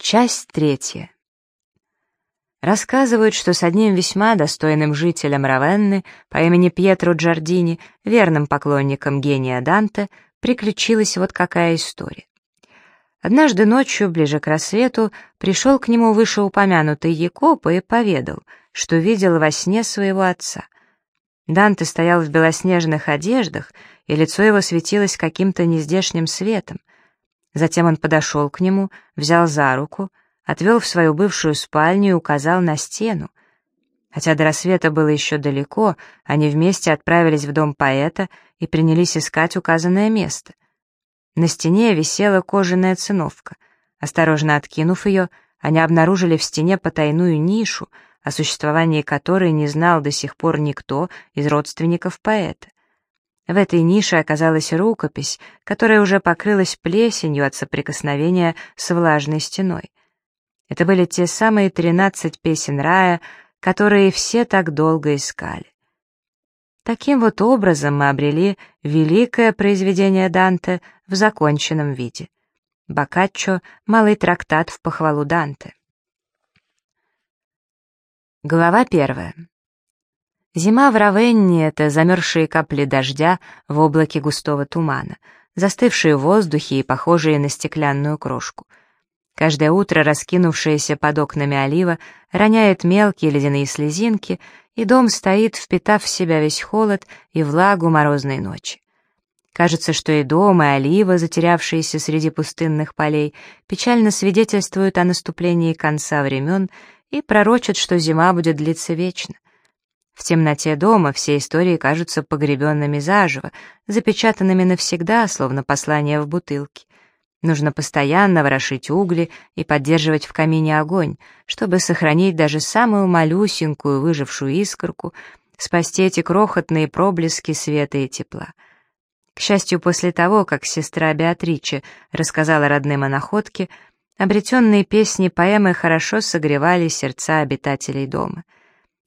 Часть третья. Рассказывают, что с одним весьма достойным жителем Равенны по имени Пьетро Джардини, верным поклонником гения Данте, приключилась вот какая история. Однажды ночью, ближе к рассвету, пришел к нему вышеупомянутый Якопа и поведал, что видел во сне своего отца. Данте стоял в белоснежных одеждах, и лицо его светилось каким-то нездешним светом. Затем он подошел к нему, взял за руку, отвел в свою бывшую спальню и указал на стену. Хотя до рассвета было еще далеко, они вместе отправились в дом поэта и принялись искать указанное место. На стене висела кожаная циновка. Осторожно откинув ее, они обнаружили в стене потайную нишу, о существовании которой не знал до сих пор никто из родственников поэта. В этой нише оказалась рукопись, которая уже покрылась плесенью от соприкосновения с влажной стеной. Это были те самые тринадцать песен рая, которые все так долго искали. Таким вот образом мы обрели великое произведение Данте в законченном виде. Боккаччо — малый трактат в похвалу Данте. Глава первая. Зима в Равенне — это замерзшие капли дождя в облаке густого тумана, застывшие в воздухе и похожие на стеклянную крошку. Каждое утро раскинувшаяся под окнами олива роняет мелкие ледяные слезинки, и дом стоит, впитав в себя весь холод и влагу морозной ночи. Кажется, что и дом, и олива, затерявшиеся среди пустынных полей, печально свидетельствуют о наступлении конца времен и пророчат, что зима будет длиться вечно. В темноте дома все истории кажутся погребенными заживо, запечатанными навсегда, словно послание в бутылке. Нужно постоянно ворошить угли и поддерживать в камине огонь, чтобы сохранить даже самую малюсенькую выжившую искорку, спасти эти крохотные проблески света и тепла. К счастью, после того, как сестра Беатриче рассказала родным о находке, обретенные песни поэмы хорошо согревали сердца обитателей дома —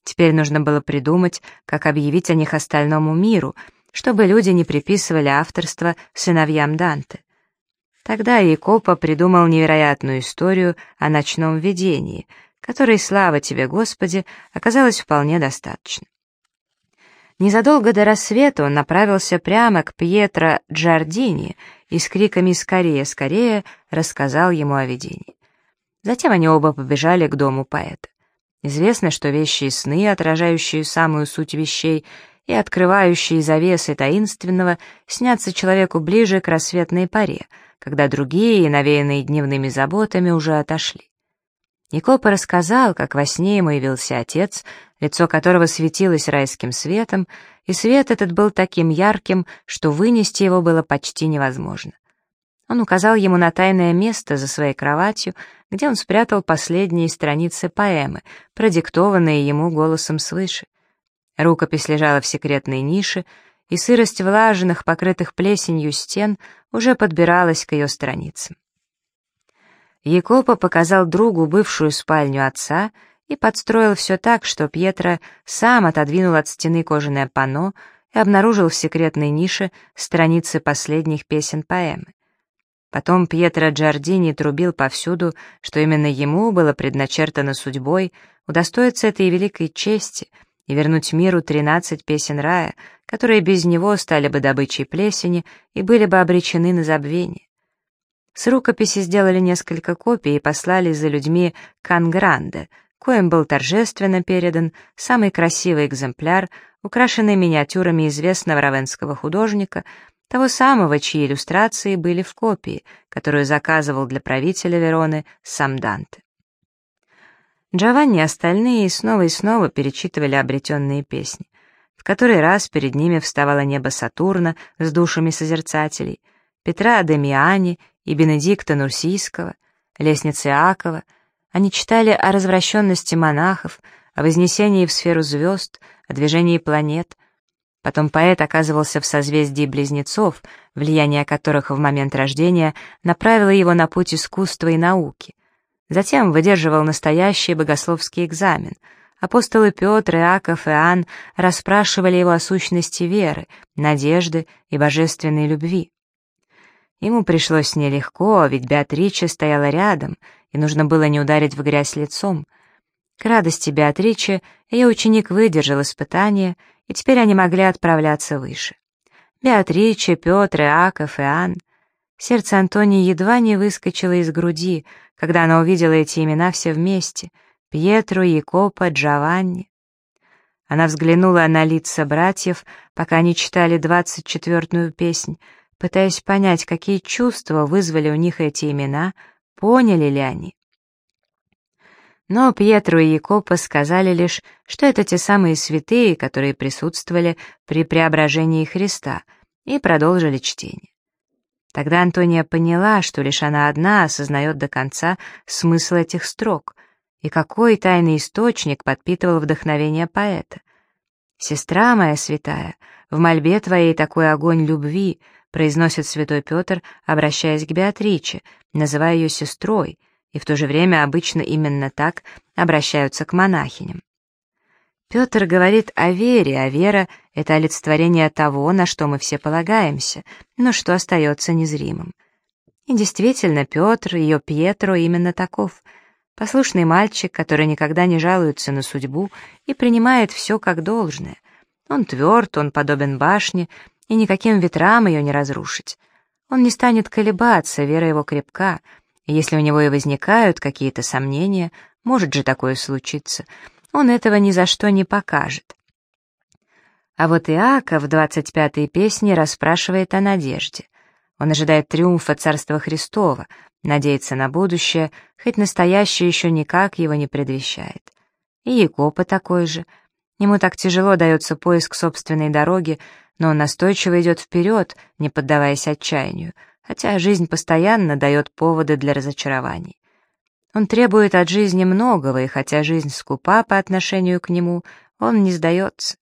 Теперь нужно было придумать, как объявить о них остальному миру, чтобы люди не приписывали авторство сыновьям Данте. Тогда Якопа придумал невероятную историю о ночном видении, которой, слава тебе, Господи, оказалось вполне достаточно. Незадолго до рассвета он направился прямо к Пьетро Джардини и с криками «Скорее, скорее!» рассказал ему о видении. Затем они оба побежали к дому поэта. Известно, что вещи и сны, отражающие самую суть вещей и открывающие завесы таинственного, снятся человеку ближе к рассветной паре, когда другие, навеянные дневными заботами, уже отошли. Никопа рассказал, как во сне ему явился отец, лицо которого светилось райским светом, и свет этот был таким ярким, что вынести его было почти невозможно. Он указал ему на тайное место за своей кроватью, где он спрятал последние страницы поэмы, продиктованные ему голосом свыше. Рукопись лежала в секретной нише, и сырость влажных, покрытых плесенью стен уже подбиралась к ее страницам. Якопа показал другу бывшую спальню отца и подстроил все так, что Пьетро сам отодвинул от стены кожаное панно и обнаружил в секретной нише страницы последних песен поэмы. Потом Пьетро Джардини трубил повсюду, что именно ему было предначертано судьбой удостоиться этой великой чести и вернуть миру тринадцать песен рая, которые без него стали бы добычей плесени и были бы обречены на забвение. С рукописи сделали несколько копий и послали за людьми Кангранде, коим был торжественно передан самый красивый экземпляр, украшенный миниатюрами известного равенского художника, того самого, чьи иллюстрации были в копии, которую заказывал для правителя Вероны сам Данте. Джованни и остальные снова и снова перечитывали обретенные песни. В который раз перед ними вставало небо Сатурна с душами созерцателей, Петра Демиани и Бенедикта Нурсийского, лестницы Акова. Они читали о развращенности монахов, о вознесении в сферу звезд, о движении планет, Потом поэт оказывался в созвездии близнецов, влияние которых в момент рождения направило его на путь искусства и науки. Затем выдерживал настоящий богословский экзамен. Апостолы Петр, Иаков и Иоанн расспрашивали его о сущности веры, надежды и божественной любви. Ему пришлось нелегко, ведь Беатрича стояла рядом, и нужно было не ударить в грязь лицом. К радости Беатриче ее ученик выдержал испытание, и теперь они могли отправляться выше. Беатриче, Петр, Иаков, Иоанн. Сердце Антонии едва не выскочило из груди, когда она увидела эти имена все вместе — Пьетро, Якопа, Джованни. Она взглянула на лица братьев, пока они читали двадцать четвертую песнь, пытаясь понять, какие чувства вызвали у них эти имена, поняли ли они. Но Пьетро и Якопа сказали лишь, что это те самые святые, которые присутствовали при преображении Христа, и продолжили чтение. Тогда Антония поняла, что лишь она одна осознает до конца смысл этих строк, и какой тайный источник подпитывал вдохновение поэта. «Сестра моя святая, в мольбе твоей такой огонь любви», произносит святой Петр, обращаясь к Беатриче, называя ее сестрой — и в то же время обычно именно так обращаются к монахиням. Петр говорит о вере, а вера — это олицетворение того, на что мы все полагаемся, но что остается незримым. И действительно, Петр, ее Пьетро именно таков. Послушный мальчик, который никогда не жалуется на судьбу и принимает все как должное. Он тверд, он подобен башне, и никаким ветрам ее не разрушить. Он не станет колебаться, вера его крепка — если у него и возникают какие-то сомнения, может же такое случиться, он этого ни за что не покажет. А вот Иаков в 25-й песне расспрашивает о надежде. Он ожидает триумфа Царства Христова, надеется на будущее, хоть настоящее еще никак его не предвещает. И Якопа такой же. Ему так тяжело дается поиск собственной дороги, но он настойчиво идет вперед, не поддаваясь отчаянию — хотя жизнь постоянно дает поводы для разочарований. Он требует от жизни многого, и хотя жизнь скупа по отношению к нему, он не сдается.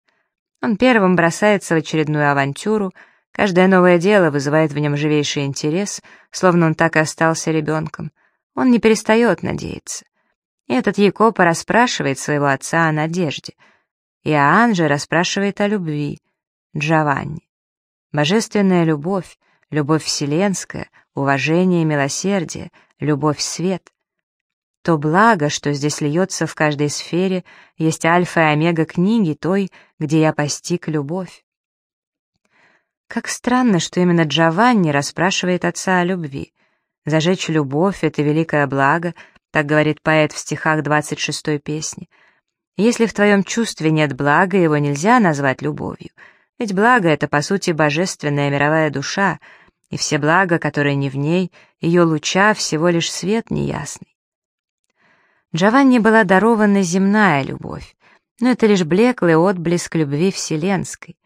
Он первым бросается в очередную авантюру, каждое новое дело вызывает в нем живейший интерес, словно он так и остался ребенком. Он не перестает надеяться. И этот Якопа расспрашивает своего отца о надежде. Иоанн же расспрашивает о любви. Джованни. Божественная любовь, любовь вселенская, уважение и милосердие, любовь свет. То благо, что здесь льется в каждой сфере, есть альфа и омега книги той, где я постиг любовь. Как странно, что именно Джованни расспрашивает отца о любви. Зажечь любовь — это великое благо, так говорит поэт в стихах 26-й песни. Если в твоем чувстве нет блага, его нельзя назвать любовью — ведь благо — это, по сути, божественная мировая душа, и все блага, которые не в ней, ее луча всего лишь свет неясный. Джованни была дарована земная любовь, но это лишь блеклый отблеск любви вселенской.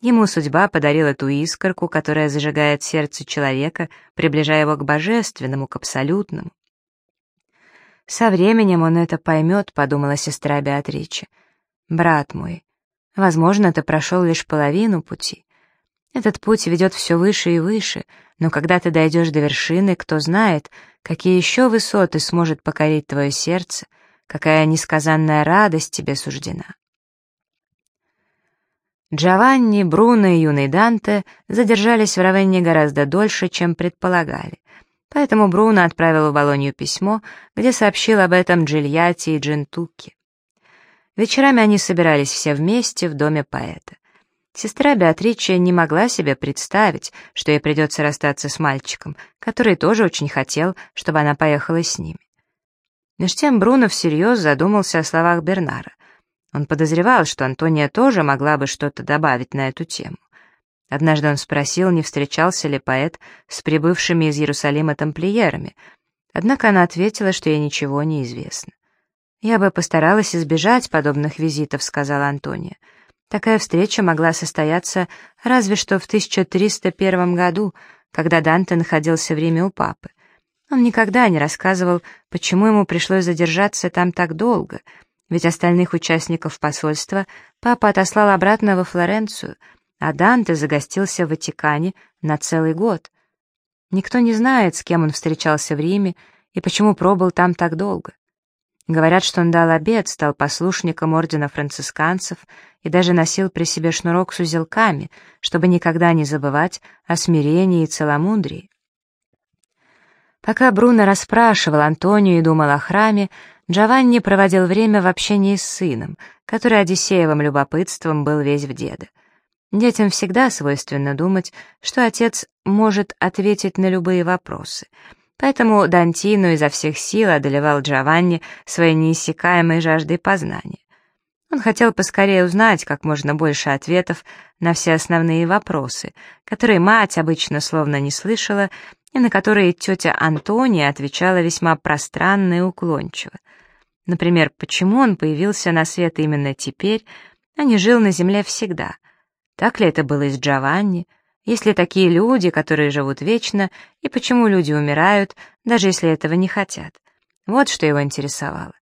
Ему судьба подарила ту искорку, которая зажигает сердце человека, приближая его к божественному, к абсолютному. «Со временем он это поймет», — подумала сестра Беатрича. «Брат мой, возможно, ты прошел лишь половину пути. Этот путь ведет все выше и выше, но когда ты дойдешь до вершины, кто знает, какие еще высоты сможет покорить твое сердце, какая несказанная радость тебе суждена. Джованни, Бруно и юный Данте задержались в Равенне гораздо дольше, чем предполагали. Поэтому Бруно отправил в Болонью письмо, где сообщил об этом Джильяти и Джентуке. Вечерами они собирались все вместе в доме поэта. Сестра Беатрича не могла себе представить, что ей придется расстаться с мальчиком, который тоже очень хотел, чтобы она поехала с ними. Меж тем Бруно всерьез задумался о словах Бернара. Он подозревал, что Антония тоже могла бы что-то добавить на эту тему. Однажды он спросил, не встречался ли поэт с прибывшими из Иерусалима тамплиерами, однако она ответила, что ей ничего не известно. «Я бы постаралась избежать подобных визитов», — сказала Антония. Такая встреча могла состояться разве что в 1301 году, когда Данте находился в Риме у папы. Он никогда не рассказывал, почему ему пришлось задержаться там так долго, ведь остальных участников посольства папа отослал обратно во Флоренцию, а Данте загостился в Ватикане на целый год. Никто не знает, с кем он встречался в Риме и почему пробыл там так долго. Говорят, что он дал обед, стал послушником ордена францисканцев и даже носил при себе шнурок с узелками, чтобы никогда не забывать о смирении и целомудрии. Пока Бруно расспрашивал Антонию и думал о храме, Джованни проводил время в общении с сыном, который Одиссеевым любопытством был весь в деда. Детям всегда свойственно думать, что отец может ответить на любые вопросы. Поэтому Дантино изо всех сил одолевал Джованни своей неиссякаемой жаждой познания. Он хотел поскорее узнать как можно больше ответов на все основные вопросы, которые мать обычно словно не слышала, и на которые тетя Антония отвечала весьма пространно и уклончиво. Например, почему он появился на свет именно теперь, а не жил на земле всегда? Так ли это было и с Джованни? Есть ли такие люди, которые живут вечно, и почему люди умирают, даже если этого не хотят? Вот что его интересовало.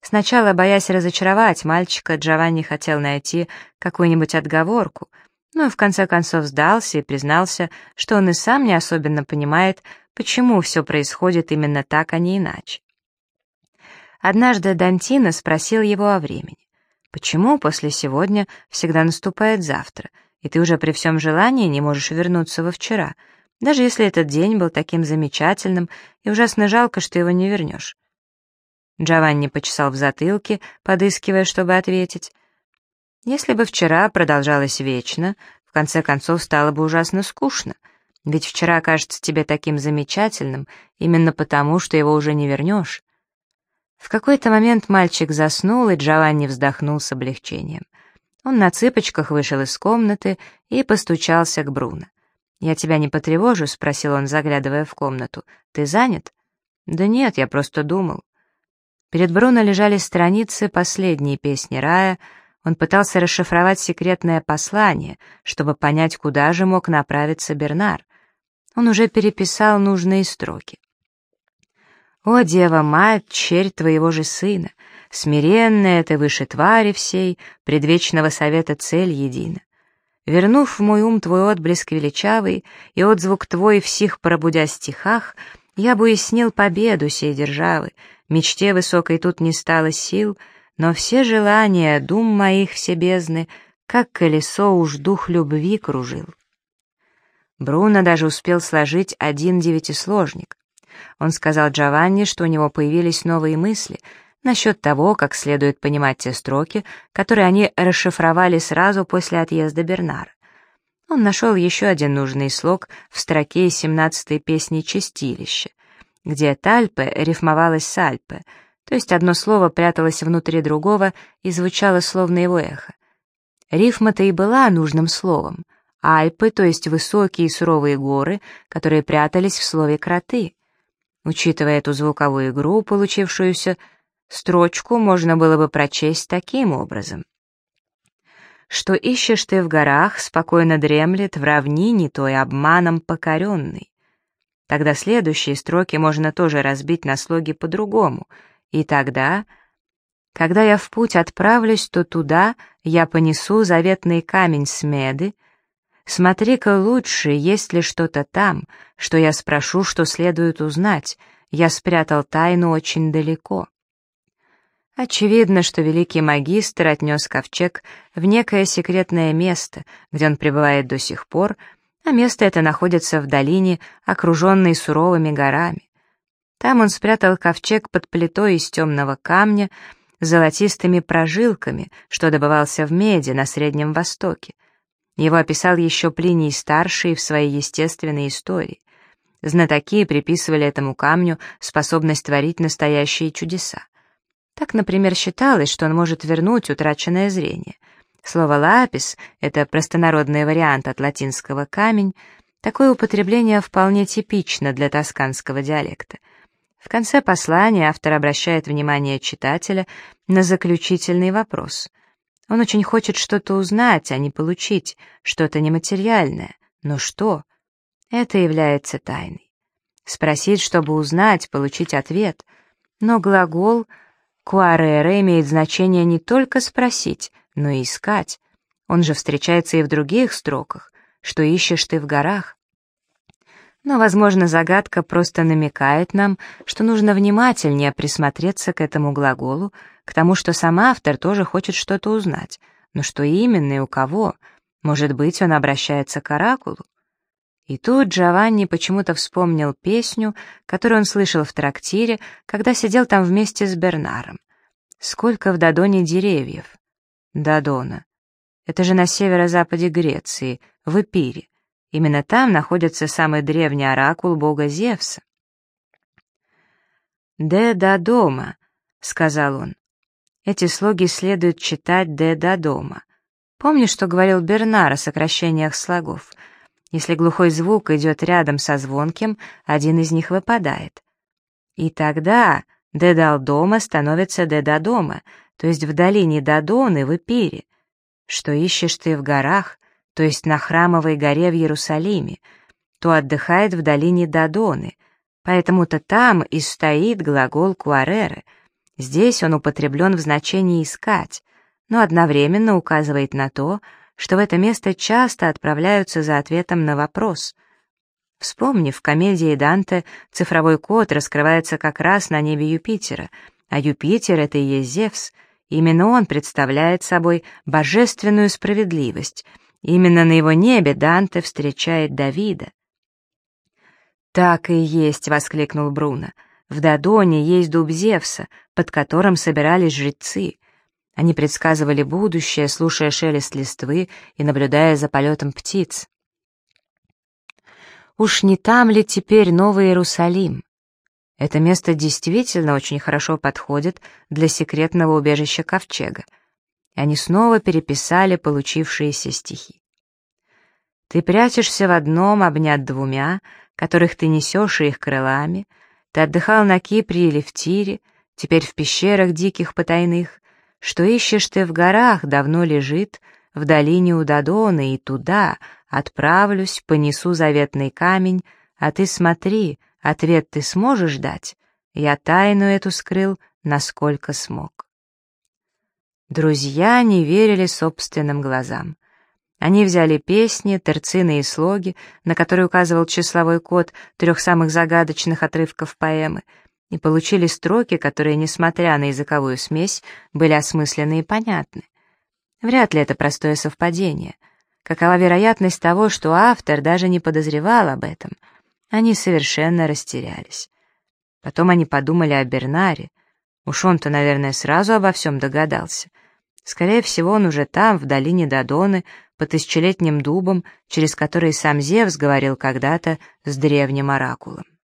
Сначала, боясь разочаровать мальчика, Джованни хотел найти какую-нибудь отговорку, но в конце концов сдался и признался, что он и сам не особенно понимает, почему все происходит именно так, а не иначе. Однажды Дантино спросил его о времени. «Почему после сегодня всегда наступает завтра, и ты уже при всем желании не можешь вернуться во вчера, даже если этот день был таким замечательным, и ужасно жалко, что его не вернешь?» Джованни почесал в затылке, подыскивая, чтобы ответить. «Если бы вчера продолжалось вечно, в конце концов стало бы ужасно скучно, ведь вчера кажется тебе таким замечательным именно потому, что его уже не вернешь». В какой-то момент мальчик заснул, и Джованни вздохнул с облегчением. Он на цыпочках вышел из комнаты и постучался к Бруно. «Я тебя не потревожу?» — спросил он, заглядывая в комнату. «Ты занят?» «Да нет, я просто думал». Перед Бруно лежали страницы последней песни рая. Он пытался расшифровать секретное послание, чтобы понять, куда же мог направиться Бернар. Он уже переписал нужные строки. «О, Дева-мать, черь твоего же сына, смиренная ты выше твари всей, предвечного совета цель едина. Вернув в мой ум твой отблеск величавый и отзвук твой в сих пробудя стихах, я бы уяснил победу сей державы, Мечте высокой тут не стало сил, но все желания, дум моих все бездны, как колесо уж дух любви кружил. Бруно даже успел сложить один девятисложник. Он сказал Джованни, что у него появились новые мысли насчет того, как следует понимать те строки, которые они расшифровали сразу после отъезда Бернара. Он нашел еще один нужный слог в строке из семнадцатой песни «Чистилище», где «тальпе» рифмовалось с «альпе», то есть одно слово пряталось внутри другого и звучало словно его эхо. Рифма-то и была нужным словом. Альпы, то есть высокие и суровые горы, которые прятались в слове «кроты». Учитывая эту звуковую игру, получившуюся строчку, можно было бы прочесть таким образом. «Что ищешь ты в горах, спокойно дремлет в равнине той обманом покоренный. Тогда следующие строки можно тоже разбить на слоги по-другому. И тогда, когда я в путь отправлюсь, то туда я понесу заветный камень с меды. Смотри-ка лучше, есть ли что-то там, что я спрошу, что следует узнать. Я спрятал тайну очень далеко. Очевидно, что великий магистр отнес ковчег в некое секретное место, где он пребывает до сих пор, а место это находится в долине, окруженной суровыми горами. Там он спрятал ковчег под плитой из темного камня с золотистыми прожилками, что добывался в меди на Среднем Востоке. Его описал еще Плиний Старший в своей естественной истории. Знатоки приписывали этому камню способность творить настоящие чудеса. Так, например, считалось, что он может вернуть утраченное зрение — Слово «лапис» — это простонародный вариант от латинского «камень», такое употребление вполне типично для тосканского диалекта. В конце послания автор обращает внимание читателя на заключительный вопрос. Он очень хочет что-то узнать, а не получить, что-то нематериальное. Но что? Это является тайной. Спросить, чтобы узнать, получить ответ. Но глагол «куарере» имеет значение не только спросить, но и искать. Он же встречается и в других строках. Что ищешь ты в горах? Но, возможно, загадка просто намекает нам, что нужно внимательнее присмотреться к этому глаголу, к тому, что сам автор тоже хочет что-то узнать. Но что именно и у кого? Может быть, он обращается к оракулу? И тут Джованни почему-то вспомнил песню, которую он слышал в трактире, когда сидел там вместе с Бернаром. «Сколько в Дадоне деревьев?» «Дадона. Это же на северо-западе Греции, в Эпире. Именно там находится самый древний оракул бога Зевса». «Де да дома», — сказал он. Эти слоги следует читать «де да дома». Помнишь, что говорил Бернар о сокращениях слогов? Если глухой звук идет рядом со звонким, один из них выпадает. И тогда «де дома» становится «де дома», то есть в долине Дадоны в Эпире. Что ищешь ты в горах, то есть на храмовой горе в Иерусалиме, то отдыхает в долине Дадоны, поэтому-то там и стоит глагол «куареры». Здесь он употреблен в значении «искать», но одновременно указывает на то, что в это место часто отправляются за ответом на вопрос. Вспомни, в комедии Данте цифровой код раскрывается как раз на небе Юпитера, а Юпитер — это и есть Зевс. Именно он представляет собой божественную справедливость. Именно на его небе Данте встречает Давида. «Так и есть», — воскликнул Бруно. «В Дадоне есть дуб Зевса, под которым собирались жрецы. Они предсказывали будущее, слушая шелест листвы и наблюдая за полетом птиц. Уж не там ли теперь Новый Иерусалим? Это место действительно очень хорошо подходит для секретного убежища Ковчега. И они снова переписали получившиеся стихи. Ты прячешься в одном, обнят двумя, которых ты несешь их крылами. Ты отдыхал на Кипре или в Тире, теперь в пещерах диких потайных. Что ищешь ты в горах, давно лежит, в долине у Дадона, и туда отправлюсь, понесу заветный камень, а ты смотри, ответ ты сможешь дать? Я тайну эту скрыл, насколько смог. Друзья не верили собственным глазам. Они взяли песни, терцины и слоги, на которые указывал числовой код трех самых загадочных отрывков поэмы — и получили строки, которые, несмотря на языковую смесь, были осмысленны и понятны. Вряд ли это простое совпадение. Какова вероятность того, что автор даже не подозревал об этом? Они совершенно растерялись. Потом они подумали о Бернаре. Уж он-то, наверное, сразу обо всем догадался. Скорее всего, он уже там, в долине Додоны, по тысячелетним дубам, через который сам Зевс говорил когда-то с древним оракулом.